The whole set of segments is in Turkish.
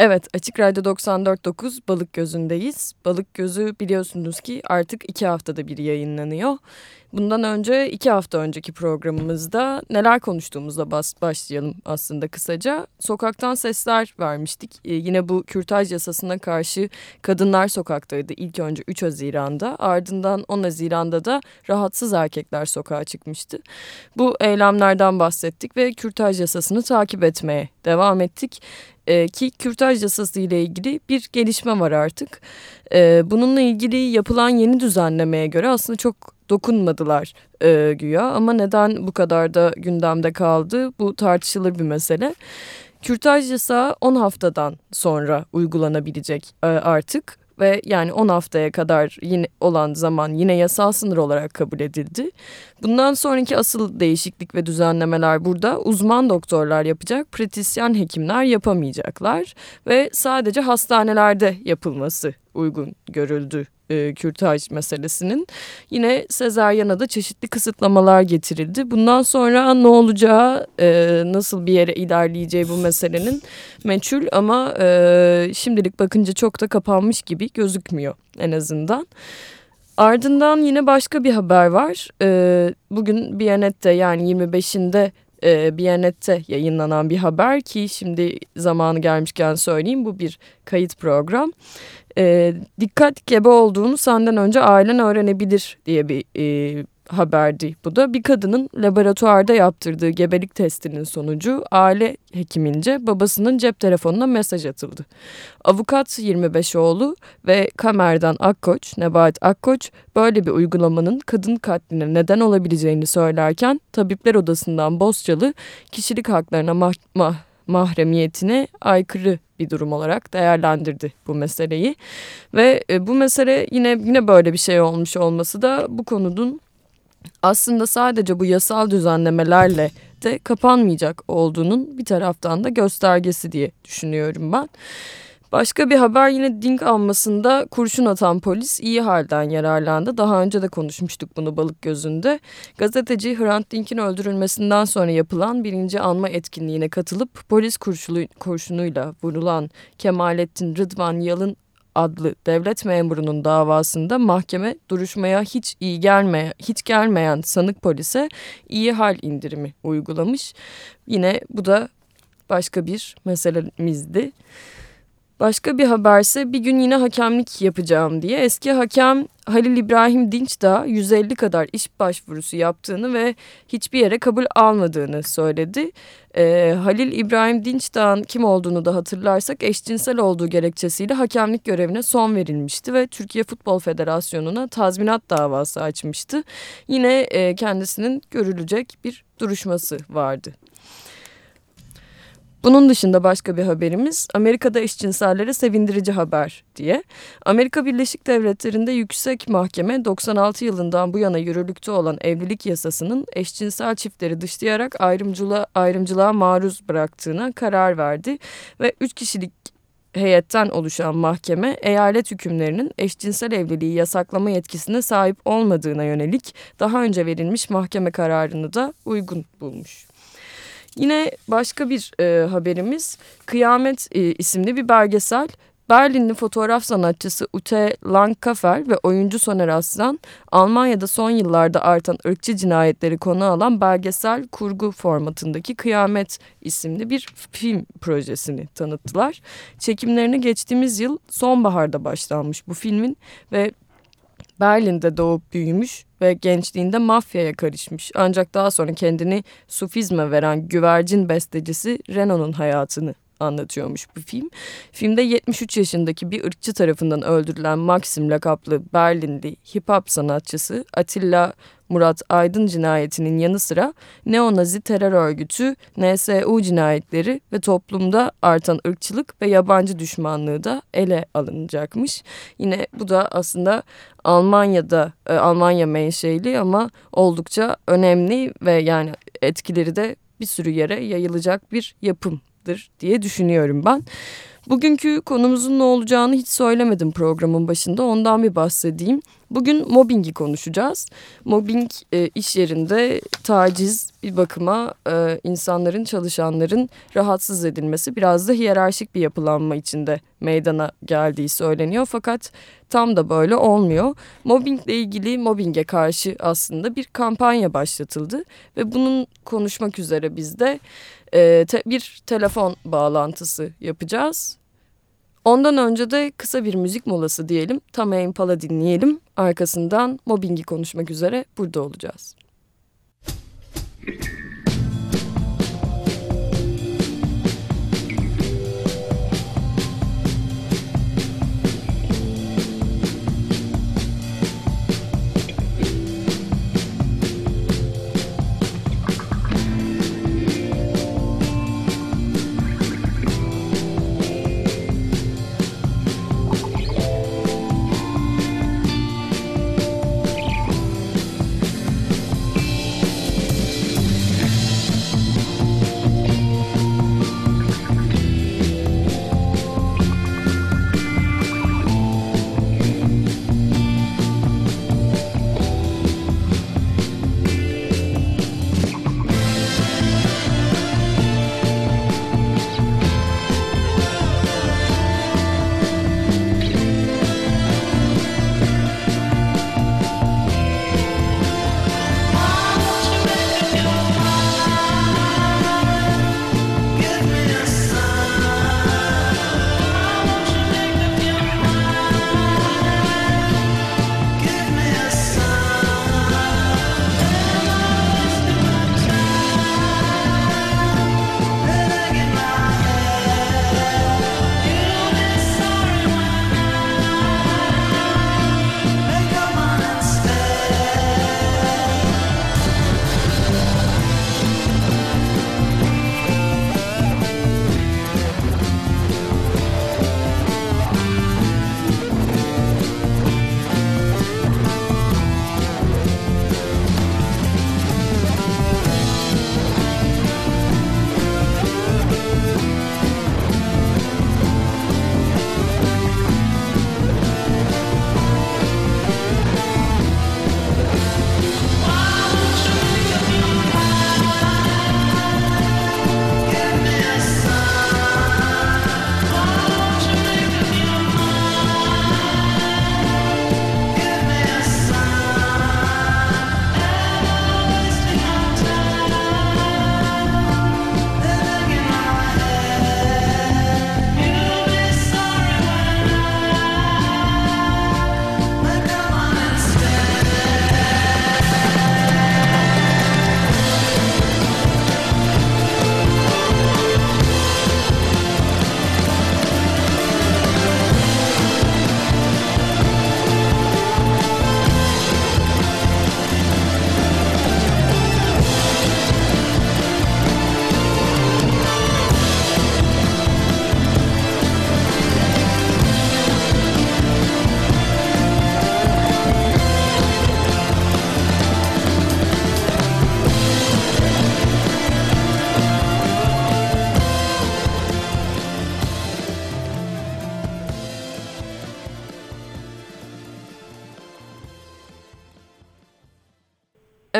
Evet Açık Radyo 94.9 Balık Gözü'ndeyiz. Balık Gözü biliyorsunuz ki artık iki haftada bir yayınlanıyor. Bundan önce iki hafta önceki programımızda neler konuştuğumuzla bas başlayalım aslında kısaca. Sokaktan sesler vermiştik. Ee, yine bu kürtaj yasasına karşı kadınlar sokaktaydı ilk önce 3 Haziran'da. Ardından 10 Haziran'da da rahatsız erkekler sokağa çıkmıştı. Bu eylemlerden bahsettik ve kürtaj yasasını takip etmeye devam ettik. Ee, ki kürtaj yasası ile ilgili bir gelişme var artık. Ee, bununla ilgili yapılan yeni düzenlemeye göre aslında çok dokunmadılar e, güya ama neden bu kadar da gündemde kaldı bu tartışılır bir mesele. Kürtaj yasağı 10 haftadan sonra uygulanabilecek e, artık ve yani 10 haftaya kadar yine olan zaman yine yasal sınır olarak kabul edildi. Bundan sonraki asıl değişiklik ve düzenlemeler burada uzman doktorlar yapacak, pratisyen hekimler yapamayacaklar ve sadece hastanelerde yapılması uygun görüldü e, kürtaj meselesinin. Yine Sezaryen'a da çeşitli kısıtlamalar getirildi. Bundan sonra ne olacağı, e, nasıl bir yere ilerleyeceği bu meselenin meçhul ama e, şimdilik bakınca çok da kapanmış gibi gözükmüyor en azından. Ardından yine başka bir haber var. E, bugün Biyanet'te yani 25'inde e, Biyanet'te yayınlanan bir haber ki şimdi zamanı gelmişken söyleyeyim bu bir kayıt program e, dikkat gebe olduğunu senden önce ailen öğrenebilir diye bir e, haberdi. Bu da bir kadının laboratuvarda yaptırdığı gebelik testinin sonucu aile hekimince babasının cep telefonuna mesaj atıldı. Avukat 25 oğlu ve Kamer'dan Akkoç, Nebahat Akkoç böyle bir uygulamanın kadın katline neden olabileceğini söylerken tabipler odasından Bozcalı kişilik haklarına mah mah mahremiyetine aykırı bir durum olarak değerlendirdi bu meseleyi. Ve e, bu mesele yine yine böyle bir şey olmuş olması da bu konunun aslında sadece bu yasal düzenlemelerle de kapanmayacak olduğunun bir taraftan da göstergesi diye düşünüyorum ben. Başka bir haber yine Dink almasında kurşun atan polis iyi halden yararlandı. Daha önce de konuşmuştuk bunu balık gözünde. Gazeteci Hrant Dink'in öldürülmesinden sonra yapılan birinci anma etkinliğine katılıp polis kurşulu, kurşunuyla vurulan Kemalettin Rıdvan Yalın adlı devlet memurunun davasında mahkeme duruşmaya hiç iyi gelmeyen, hiç gelmeyen sanık polise iyi hal indirimi uygulamış. Yine bu da başka bir meselemizdi. Başka bir haberse bir gün yine hakemlik yapacağım diye eski hakem Halil İbrahim Dinç da 150 kadar iş başvurusu yaptığını ve hiçbir yere kabul almadığını söyledi. Ee, Halil İbrahim Dinç Dağ'ın kim olduğunu da hatırlarsak eşcinsel olduğu gerekçesiyle hakemlik görevine son verilmişti ve Türkiye Futbol Federasyonu'na tazminat davası açmıştı. Yine e, kendisinin görülecek bir duruşması vardı. Bunun dışında başka bir haberimiz Amerika'da eşcinsellere sevindirici haber diye. Amerika Birleşik Devletleri'nde yüksek mahkeme 96 yılından bu yana yürürlükte olan evlilik yasasının eşcinsel çiftleri dışlayarak ayrımcılığa, ayrımcılığa maruz bıraktığına karar verdi. Ve 3 kişilik heyetten oluşan mahkeme eyalet hükümlerinin eşcinsel evliliği yasaklama yetkisine sahip olmadığına yönelik daha önce verilmiş mahkeme kararını da uygun bulmuş. Yine başka bir e, haberimiz Kıyamet e, isimli bir belgesel. Berlinli fotoğraf sanatçısı Ute Langkaffer ve oyuncu Soner Aslan Almanya'da son yıllarda artan ırkçı cinayetleri konu alan belgesel kurgu formatındaki Kıyamet isimli bir film projesini tanıttılar. Çekimlerini geçtiğimiz yıl sonbaharda başlanmış bu filmin ve Berlin'de doğup büyümüş ve gençliğinde mafyaya karışmış. Ancak daha sonra kendini sufizme veren güvercin bestecisi Renault'un hayatını anlatıyormuş bu film. Filmde 73 yaşındaki bir ırkçı tarafından öldürülen Maxim lakaplı Berlinli hip hop sanatçısı Atilla Murat Aydın cinayetinin yanı sıra neonazi terör örgütü NSU cinayetleri ve toplumda artan ırkçılık ve yabancı düşmanlığı da ele alınacakmış. Yine bu da aslında Almanya'da e, Almanya menşeli ama oldukça önemli ve yani etkileri de bir sürü yere yayılacak bir yapım olacaktır diye düşünüyorum ben. Bugünkü konumuzun ne olacağını hiç söylemedim programın başında. Ondan bir bahsedeyim. Bugün mobbingi konuşacağız. Mobbing e, iş yerinde taciz bir bakıma e, insanların, çalışanların rahatsız edilmesi biraz da hiyerarşik bir yapılanma içinde meydana geldiği söyleniyor. Fakat tam da böyle olmuyor. Mobbingle ilgili mobbinge karşı aslında bir kampanya başlatıldı ve bunun konuşmak üzere biz de e, te, bir telefon bağlantısı yapacağız. Ondan önce de kısa bir müzik molası diyelim. Tame Impala dinleyelim. Arkasından mobbingi konuşmak üzere burada olacağız.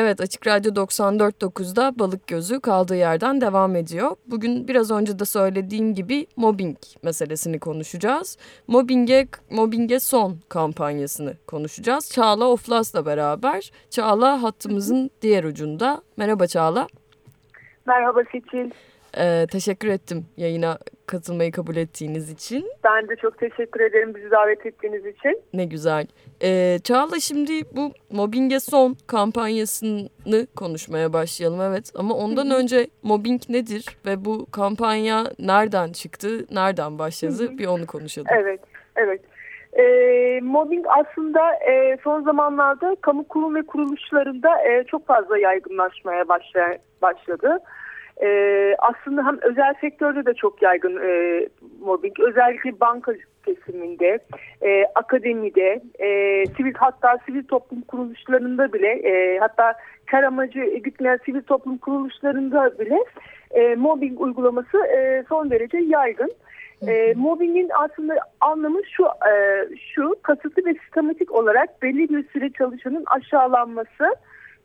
Evet Açık Radyo 94.9'da Balık Gözü kaldığı yerden devam ediyor. Bugün biraz önce de söylediğim gibi mobbing meselesini konuşacağız. Mobbinge, mobbinge son kampanyasını konuşacağız. Çağla Oflas'la beraber. Çağla hattımızın diğer ucunda. Merhaba Çağla. Merhaba Seçil. Ee, teşekkür ettim yayına katılmayı kabul ettiğiniz için. Ben de çok teşekkür ederim bizi davet ettiğiniz için. Ne güzel. Ee, Çağla şimdi bu mobbinge son kampanyasını konuşmaya başlayalım evet. Ama ondan önce mobbing nedir ve bu kampanya nereden çıktı, nereden başladı bir onu konuşalım. Evet, evet. E, mobbing aslında e, son zamanlarda kamu kurum ve kuruluşlarında e, çok fazla yaygınlaşmaya başla, başladı. E, aslında hem özel sektörde de çok yaygın e, mobbing. Özellikle banka kesiminde, e, akademide, e, sivil hatta sivil toplum kuruluşlarında bile e, hatta kar amacı gütmeyen sivil toplum kuruluşlarında bile e, mobbing uygulaması e, son derece yaygın. E, mobbingin aslında anlamı şu, e, şu kasıtlı ve sistematik olarak belli bir süre çalışanın aşağılanması,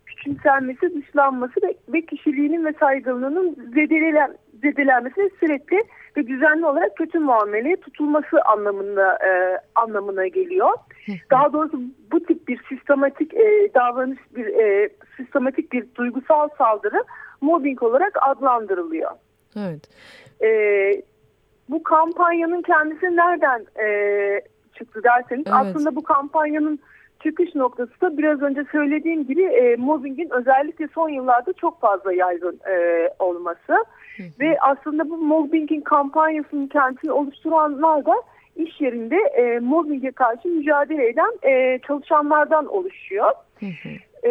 küçümsenmesi, dışlanması ve, ve kişiliğinin ve saygınlığının zedelen, zedelenmesi sürekli ve düzenli olarak kötü muameleye tutulması anlamında e, anlamına geliyor. Daha doğrusu bu tip bir sistematik e, davranış, bir e, sistematik bir duygusal saldırı mobbing olarak adlandırılıyor. Evet. E, bu kampanyanın kendisi nereden e, çıktı derseniz evet. aslında bu kampanyanın çıkış noktası da biraz önce söylediğim gibi e, mobbingin özellikle son yıllarda çok fazla yaygın e, olması. Hı hı. Ve aslında bu mobbingin kampanyasının kendisini oluşturanlar da iş yerinde e, mobbinge karşı mücadele eden e, çalışanlardan oluşuyor. Hı hı. E,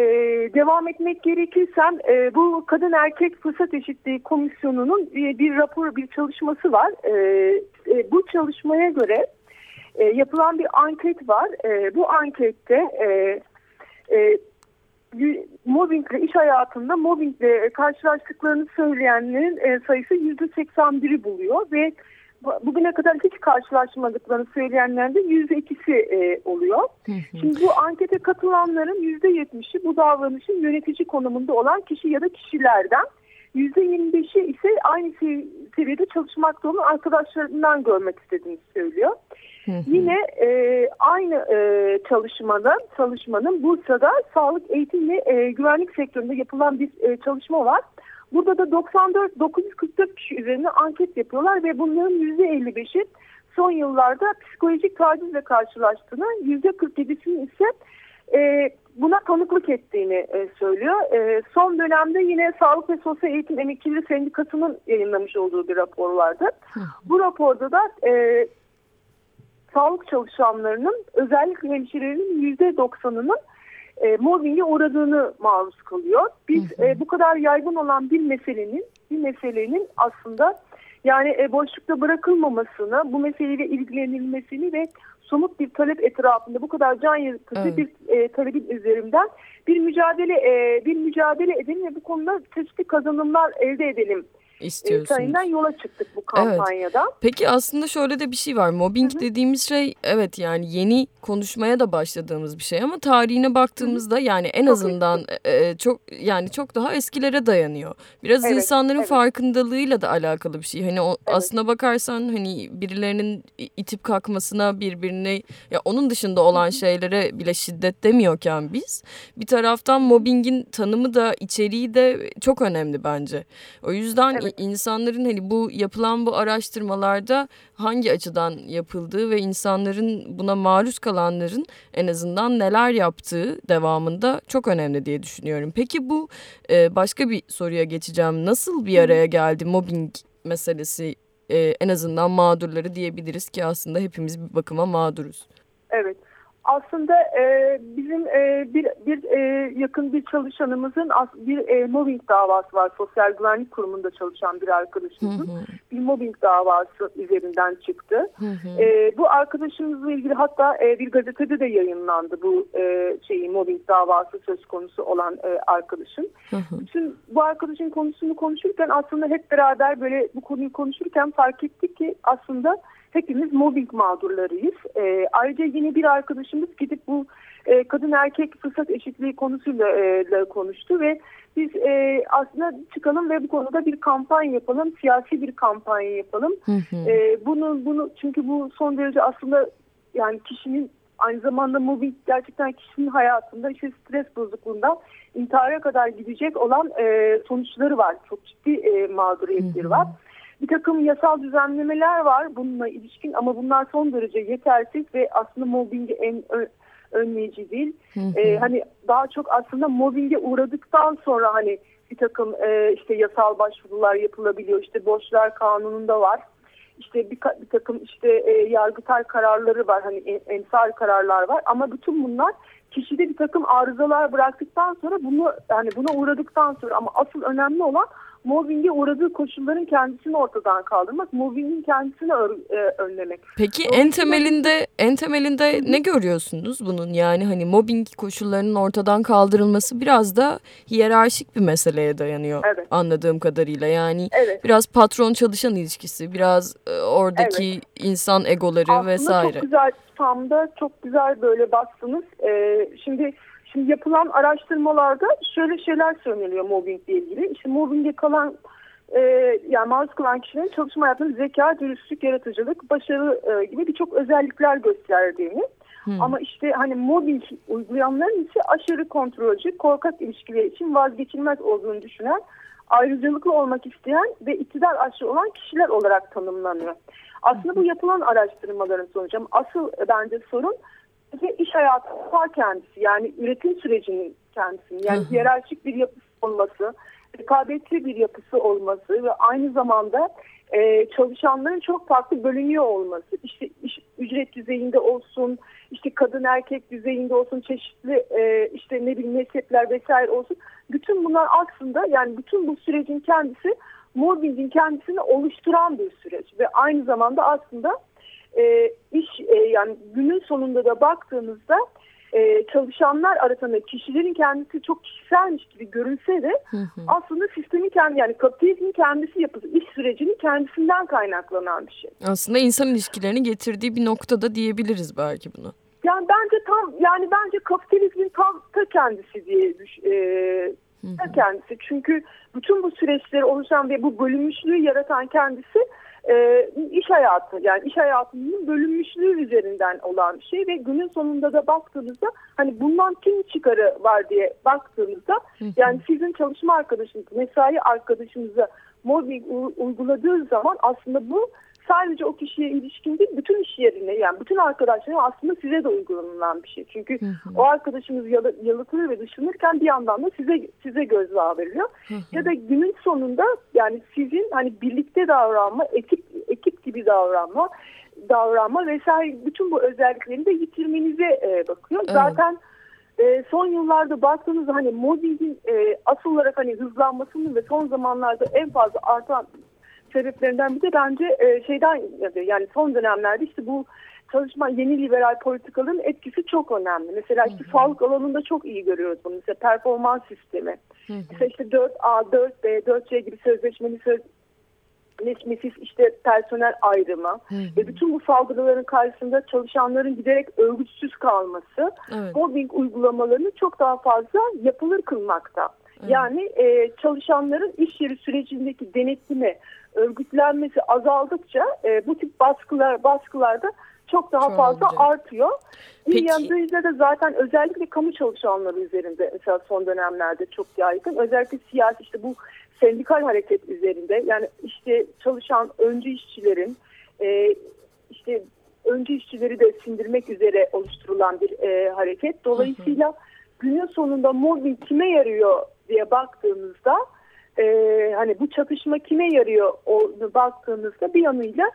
devam etmek gerekirsem e, bu kadın erkek fırsat eşitliği komisyonunun e, bir rapor bir çalışması var. E, e, bu çalışmaya göre e, yapılan bir anket var. E, bu ankette e, e, mobbingle iş hayatında mobbingle karşılaştıklarını söyleyenlerin e, sayısı %81'i buluyor ve bugüne kadar hiç karşılaşmadıklarını söyleyenlerin de %2'si e, oluyor. Şimdi bu ankete katılanların %70'i bu davranışın yönetici konumunda olan kişi ya da kişilerden %25'i ise aynı seviyede çalışmakta olan arkadaşlarından görmek istediğini söylüyor. Yine e, aynı e, çalışmanın, çalışmanın Bursa'da sağlık, eğitim ve e, güvenlik sektöründe yapılan bir e, çalışma var. Burada da 94 944 kişi üzerine anket yapıyorlar ve bunların %55'i son yıllarda psikolojik tacizle karşılaştığını, %47'sinin ise e, tanıklık ettiğini e, söylüyor. E, son dönemde yine Sağlık ve Sosyal Eğitim Emekçileri Sendikası'nın yayınlamış olduğu bir rapor vardı. Bu raporda da e, sağlık çalışanlarının özellikle hemşirelerinin yüzde doksanının e, mobbinge uğradığını maruz kalıyor. Biz hı hı. E, bu kadar yaygın olan bir meselenin bir meselenin aslında yani e, boşlukta bırakılmamasını, bu meseleyle ilgilenilmesini ve somut bir talep etrafında bu kadar can yakıcı evet. bir e, talebin üzerinden bir mücadele e, bir mücadele edelim ve bu konuda çeşitli kazanımlar elde edelim istiyorsunuz. yola çıktık bu kampanyada. Evet. Peki aslında şöyle de bir şey var. Mobbing Hı -hı. dediğimiz şey evet yani yeni konuşmaya da başladığımız bir şey ama tarihine baktığımızda Hı -hı. yani en çok azından e, çok yani çok daha eskilere dayanıyor. Biraz evet, insanların evet. farkındalığıyla da alakalı bir şey. Hani o, evet. aslına bakarsan hani birilerinin itip kalkmasına birbirine ya onun dışında olan Hı -hı. şeylere bile şiddet demiyorken biz bir taraftan mobbingin tanımı da içeriği de çok önemli bence. O yüzden evet insanların hani bu yapılan bu araştırmalarda hangi açıdan yapıldığı ve insanların buna maruz kalanların en azından neler yaptığı devamında çok önemli diye düşünüyorum. Peki bu e, başka bir soruya geçeceğim. Nasıl bir araya geldi mobbing meselesi e, en azından mağdurları diyebiliriz ki aslında hepimiz bir bakıma mağduruz. Evet. Aslında e, bizim e, bir, bir e, yakın bir çalışanımızın bir e, mobbing davası var. Sosyal Güvenlik Kurumu'nda çalışan bir arkadaşımızın hı hı. bir mobbing davası üzerinden çıktı. Hı hı. E, bu arkadaşımızla ilgili hatta e, bir gazetede de yayınlandı bu e, şeyin mobbing davası söz konusu olan e, arkadaşın. Hı hı. Bütün bu arkadaşın konusunu konuşurken aslında hep beraber böyle bu konuyu konuşurken fark ettik ki aslında hepimiz mobbing mağdurlarıyız. E, ayrıca yine bir arkadaşımız gidip bu e, kadın erkek fırsat eşitliği konusuyla e, konuştu ve biz e, aslında çıkalım ve bu konuda bir kampanya yapalım, siyasi bir kampanya yapalım. Hı hı. E, bunu bunu çünkü bu son derece aslında yani kişinin aynı zamanda mobbing gerçekten kişinin hayatında işte stres bozukluğundan intihara kadar gidecek olan e, sonuçları var. Çok ciddi e, mağduriyetleri hı hı. var. Bir takım yasal düzenlemeler var bununla ilişkin ama bunlar son derece yetersiz ve aslında mobbingi en önleyici değil. Hı hı. Ee, hani daha çok aslında mobbinge uğradıktan sonra hani bir takım e, işte yasal başvurular yapılabiliyor. İşte borçlar kanununda var. İşte bir, bir takım işte e, yargıtay kararları var. Hani emsal kararlar var ama bütün bunlar kişide bir takım arızalar bıraktıktan sonra bunu yani buna uğradıktan sonra ama asıl önemli olan mobbinge uğradığı koşulların kendisini ortadan kaldırmak, mobbingin kendisini e, önlemek. Peki en temelinde en temelinde ne görüyorsunuz bunun? Yani hani mobbing koşullarının ortadan kaldırılması biraz da hiyerarşik bir meseleye dayanıyor evet. anladığım kadarıyla. Yani evet. biraz patron çalışan ilişkisi, biraz e, oradaki evet. insan egoları Aslında vesaire. Aslında çok güzel tam da çok güzel böyle bastınız. Ee, şimdi Şimdi yapılan araştırmalarda şöyle şeyler söyleniyor mobbingle ilgili. İşte mobbinge kalan e, yani maruz kalan kişilerin çalışma hayatında zeka, dürüstlük, yaratıcılık, başarı e, gibi birçok özellikler gösterdiğini. Hmm. Ama işte hani mobbing uygulayanların ise aşırı kontrolcü, korkak ilişkiler için vazgeçilmez olduğunu düşünen, ayrıcalıklı olmak isteyen ve iktidar aşırı olan kişiler olarak tanımlanıyor. Aslında bu yapılan araştırmaların sonucu asıl bence sorun ve iş hayatı var kendisi yani üretim sürecinin kendisi yani hiyerarşik bir yapısı olması, rekabetli bir yapısı olması ve aynı zamanda e, çalışanların çok farklı bölünüyor olması. İşte iş, ücret düzeyinde olsun, işte kadın erkek düzeyinde olsun, çeşitli e, işte ne bileyim mezhepler vesaire olsun. Bütün bunlar aslında yani bütün bu sürecin kendisi mobbingin kendisini oluşturan bir süreç ve aynı zamanda aslında e, iş e, yani günün sonunda da baktığınızda e, çalışanlar arasında kişilerin kendisi çok kişiselmiş gibi görünse de hı hı. aslında sistemin kendi yani kapitalizmin kendisi yapısı iş sürecinin kendisinden kaynaklanan bir şey. Aslında insan ilişkilerini getirdiği bir noktada diyebiliriz belki bunu. Yani bence tam yani bence kapitalizmin tam ta kendisi diye e, ta kendisi. Çünkü bütün bu süreçleri oluşan ve bu bölünmüşlüğü yaratan kendisi e, iş hayatı yani iş hayatının bölünmüşlüğü üzerinden olan bir şey ve günün sonunda da baktığınızda hani bundan kim çıkarı var diye baktığınızda yani sizin çalışma arkadaşınız mesai arkadaşınıza mobbing uyguladığı zaman aslında bu sadece o kişiye ilişkin değil bütün iş yerine yani bütün arkadaşlarına aslında size de uygulanılan bir şey. Çünkü hı hı. o arkadaşımız yalı, yalıtılır ve dışlanırken bir yandan da size size gözdağı veriliyor. Hı hı. Ya da günün sonunda yani sizin hani birlikte davranma, ekip ekip gibi davranma davranma vesaire bütün bu özelliklerini de yitirmenize e, bakıyor. Evet. Zaten e, son yıllarda baktığınızda hani mobbingin e, asıl olarak hani hızlanmasının ve son zamanlarda en fazla artan sebeplerinden bir de bence e, şeyden yani son dönemlerde işte bu çalışma yeni liberal politikaların etkisi çok önemli. Mesela işte hı hı. sağlık alanında çok iyi görüyoruz bunu. Mesela performans sistemi. Hı hı. Mesela işte 4A, 4B, 4C gibi sözleşmeli sözleşmesiz işte personel ayrımı hı hı. ve bütün bu saldırıların karşısında çalışanların giderek örgütsüz kalması evet. mobbing uygulamalarını çok daha fazla yapılır kılmakta. Evet. Yani e, çalışanların iş yeri sürecindeki denetimi, örgütlenmesi azaldıkça e, bu tip baskılar baskılarda çok daha çok fazla artıyor. Peki. Bir yanıyla da zaten özellikle kamu çalışanları üzerinde mesela son dönemlerde çok yaygın. Özellikle siyasi işte bu sendikal hareket üzerinde yani işte çalışan öncü işçilerin e, işte öncü işçileri de sindirmek üzere oluşturulan bir e, hareket. Dolayısıyla hı hı. günün sonunda mobbing kime yarıyor diye baktığımızda e, hani bu çatışma kime yarıyor onu baktığınızda bir yanıyla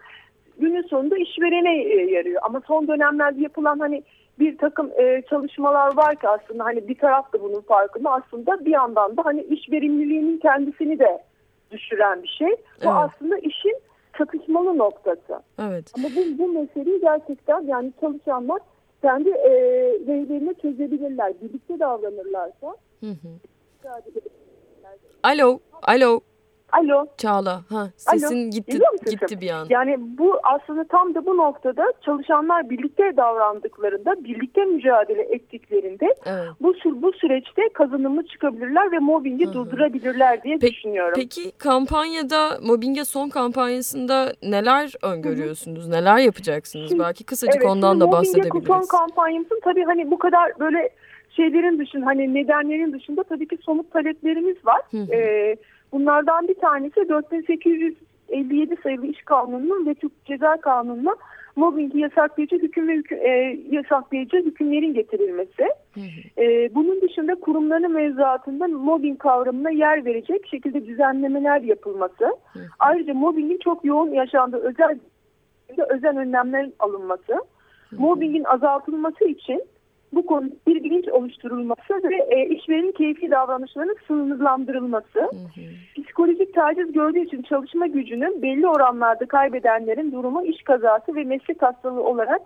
günün sonunda işverene e, yarıyor. Ama son dönemlerde yapılan hani bir takım e, çalışmalar var ki aslında hani bir taraf da bunun farkında aslında bir yandan da hani iş verimliliğinin kendisini de düşüren bir şey. Bu evet. aslında işin çatışmalı noktası. Evet. Ama bu, bu meseleyi gerçekten yani çalışanlar kendi e, reylerini çözebilirler. Birlikte davranırlarsa. Hı hı. Alo, alo. Alo. Çağla. Ha, sesin Alo. gitti gitti bir an. Yani bu aslında tam da bu noktada çalışanlar birlikte davrandıklarında, birlikte mücadele ettiklerinde evet. bu bu süreçte kazanımlı çıkabilirler ve mobbingi Hı -hı. durdurabilirler diye Pe düşünüyorum. Peki kampanyada mobbinge son kampanyasında neler öngörüyorsunuz? Hı -hı. Neler yapacaksınız? Şimdi, Belki kısacık evet, ondan da bahsedebiliriz. Mobbinge son kampanyamızın tabii hani bu kadar böyle şeylerin dışında hani nedenlerin dışında tabii ki somut taleplerimiz var. Hı hı. E, bunlardan bir tanesi 4857 sayılı iş kanununun ve Türk Ceza Kanunu'na mobbingi yasaklayıcı hüküm ve hüküm, e, yasaklayıcı hükümlerin getirilmesi. Hı hı. E, bunun dışında kurumların mevzuatında mobbing kavramına yer verecek şekilde düzenlemeler yapılması. Hı hı. Ayrıca mobbingin çok yoğun yaşandığı özel özel önlemlerin alınması. Hı hı. Mobbingin azaltılması için bu konu bir bilinç oluşturulması ve e, işverenin keyfi davranışlarının sınırlandırılması. Hı hı. Psikolojik taciz gördüğü için çalışma gücünün belli oranlarda kaybedenlerin durumu iş kazası ve meslek hastalığı olarak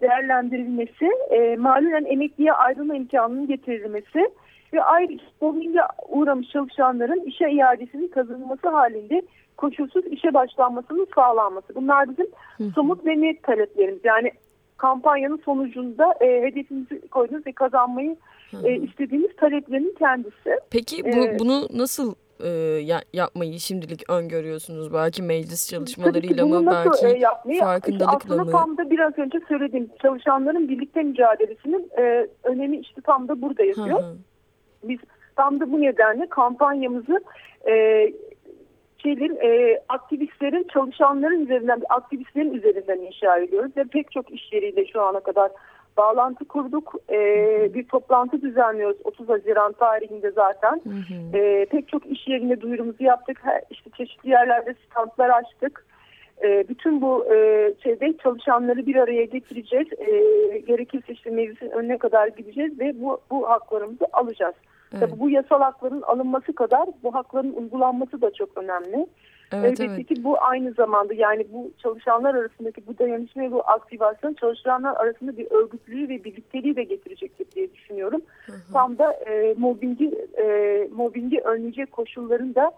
değerlendirilmesi, e, malulen emekliye ayrılma imkanının getirilmesi ve ayrıca mobbinge uğramış çalışanların işe iadesinin kazanılması halinde koşulsuz işe başlanmasının sağlanması. Bunlar bizim somut ve net taleplerimiz. Yani kampanyanın sonucunda e, hedefimizi koyduğumuz ve kazanmayı e, istediğimiz taleplerin kendisi. Peki bu, ee, bunu nasıl e, ya, yapmayı şimdilik öngörüyorsunuz? Belki meclis çalışmalarıyla mı, belki e, yapmayı, farkındalıkla aslında mı? tam da biraz önce söylediğim çalışanların birlikte mücadelesinin e, önemi işte tam da burada yazıyor. Hı hı. Biz tam da bu nedenle kampanyamızı e, şeylerin, e, aktivistlerin, çalışanların üzerinden, aktivistlerin üzerinden inşa ediyoruz. Ve pek çok iş yeriyle şu ana kadar bağlantı kurduk. E, bir toplantı düzenliyoruz 30 Haziran tarihinde zaten. Hı hı. E, pek çok iş yerinde duyurumuzu yaptık. Her, işte çeşitli yerlerde standlar açtık. E, bütün bu e, şeyde çalışanları bir araya getireceğiz. E, gerekirse işte meclisin önüne kadar gideceğiz ve bu, bu haklarımızı alacağız. Evet. Tabii bu yasal hakların alınması kadar bu hakların uygulanması da çok önemli. Evet, Elbette evet. ki bu aynı zamanda yani bu çalışanlar arasındaki bu dayanışma ve bu aktivasyon çalışanlar arasında bir örgütlülüğü ve birlikteliği de getirecektir diye düşünüyorum. Hı hı. Tam da e, mobbingi, e, mobbingi önleyecek koşulların da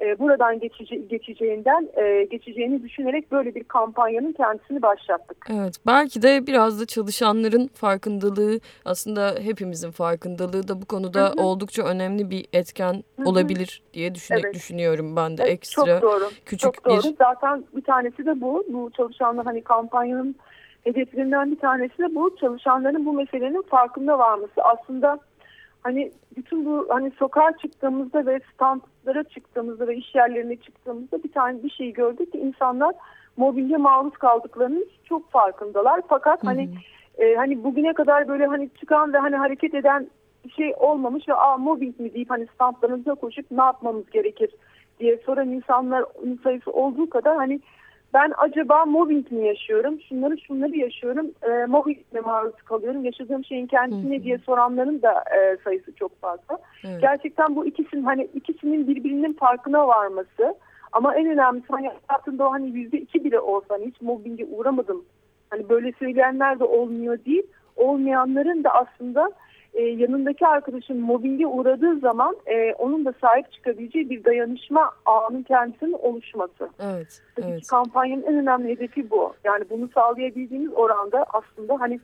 e, buradan geçece geçeceğinden e, geçeceğini düşünerek böyle bir kampanyanın kendisini başlattık. Evet belki de biraz da çalışanların farkındalığı aslında hepimizin farkındalığı da bu konuda hı hı. oldukça önemli bir etken hı hı. olabilir diye düşün evet. düşünüyorum ben de evet, ekstra çok doğru. küçük çok doğru. bir. Zaten bir tanesi de bu bu çalışanlar hani kampanyanın hedeflerinden bir tanesi de bu çalışanların bu meselenin farkında varması aslında hani bütün bu hani sokağa çıktığımızda ve standlara çıktığımızda ve iş yerlerine çıktığımızda bir tane bir şey gördük ki insanlar mobbinge maruz kaldıklarının çok farkındalar. Fakat Hı -hı. hani e, hani bugüne kadar böyle hani çıkan ve hani hareket eden bir şey olmamış ve aa mobbing mi deyip hani standlarınıza koşup ne yapmamız gerekir diye soran insanların sayısı olduğu kadar hani ben acaba mobbing mi yaşıyorum, şunları şunları yaşıyorum, e, mobbing mi maruz kalıyorum, yaşadığım şeyin kendisi ne diye soranların da e, sayısı çok fazla. Evet. Gerçekten bu ikisinin hani ikisinin birbirinin farkına varması ama en önemlisi hani hayatında o hani yüzde iki bile olsa hani hiç mobbinge uğramadım. Hani böyle söyleyenler de olmuyor değil, olmayanların da aslında e, yanındaki arkadaşın mobbinge uğradığı zaman e, onun da sahip çıkabileceği bir dayanışma ağının kendisinin oluşması. Evet, Tabii evet. kampanyanın en önemli hedefi bu. Yani bunu sağlayabildiğimiz oranda aslında hani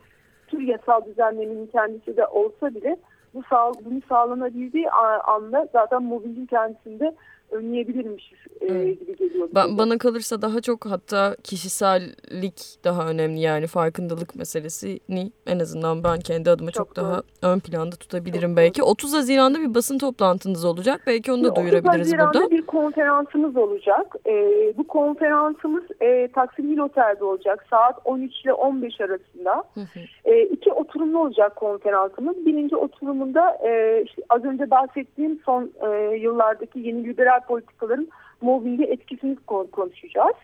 tür yasal düzenlemenin kendisi de olsa bile bu sağ, bunu sağlanabildiği anda zaten mobbingin kendisinde önleyebilirmişiz evet. gibi geliyor. Ba bana kalırsa daha çok hatta kişisellik daha önemli yani farkındalık meselesini en azından ben kendi adıma çok, çok daha ön planda tutabilirim çok belki. Doğru. 30 Haziran'da bir basın toplantınız olacak. Belki onu da duyurabiliriz 30 Haziran'da bir konferansımız olacak. E, bu konferansımız e, Taksim Hil Otel'de olacak saat 13 ile 15 arasında. Hı hı. E, iki oturumlu olacak konferansımız. Birinci oturumunda e, işte az önce bahsettiğim son e, yıllardaki yeni liberal politikaların mobbinge etkisini konuşacağız.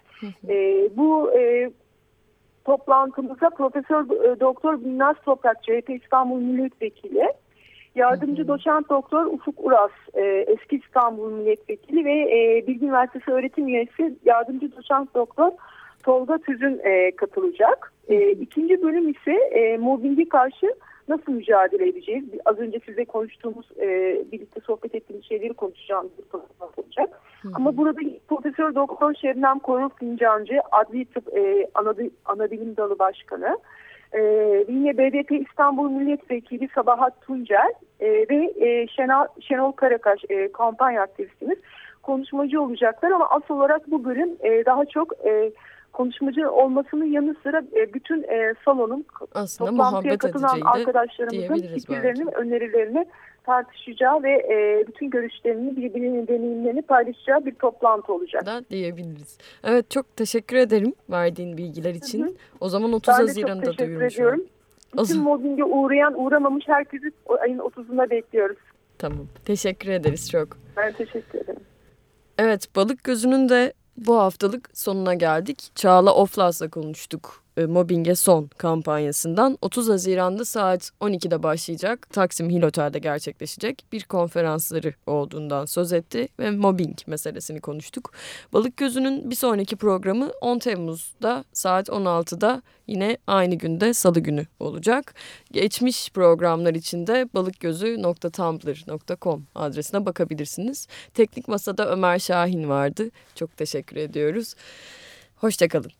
e, bu e, toplantımıza Profesör e, Doktor Binnaz Toprak CHP İstanbul Milletvekili, yardımcı hı hı. doçent doktor Ufuk Uras e, eski İstanbul Milletvekili ve e, Bilgi Üniversitesi öğretim üyesi yardımcı doçent doktor Tolga Tüzün e, katılacak. E, ikinci bölüm ise e, mobbinge karşı nasıl mücadele edeceğiz? Az önce size konuştuğumuz, e, birlikte sohbet ettiğimiz şeyleri konuşacağımız bir program olacak. Hı. Ama burada Profesör Doktor Şebnem Korul Fincancı, Adli Tıp e, Anabilim, Anabilim Dalı Başkanı, e, yine BDP İstanbul Milletvekili Sabahat Tuncel e, ve e, Şenol, Şenol Karakaş e, kampanya aktivistimiz konuşmacı olacaklar ama asıl olarak bu bölüm e, daha çok e, konuşmacı olmasının yanı sıra e, bütün e, salonun Aslında toplantıya katılan arkadaşlarımızın fikirlerini, belki. önerilerini tartışacağı ve e, bütün görüşlerini birbirinin deneyimlerini paylaşacağı bir toplantı olacak. Da diyebiliriz. Evet çok teşekkür ederim verdiğin bilgiler için. Hı hı. O zaman 30 ben Haziran'da çok teşekkür ediyorum. Bütün mobbinge uğrayan uğramamış herkesi ayın 30'unda bekliyoruz. Tamam. Teşekkür ederiz çok. Ben teşekkür ederim. Evet balık gözünün de bu haftalık sonuna geldik. Çağla Oflas'la konuştuk e, Mobbinge Son kampanyasından 30 Haziran'da saat 12'de başlayacak Taksim Hil Otel'de gerçekleşecek bir konferansları olduğundan söz etti ve mobbing meselesini konuştuk. Balık Gözü'nün bir sonraki programı 10 Temmuz'da saat 16'da yine aynı günde salı günü olacak. Geçmiş programlar için de balıkgözü.tumblr.com adresine bakabilirsiniz. Teknik Masada Ömer Şahin vardı. Çok teşekkür ediyoruz. Hoşçakalın.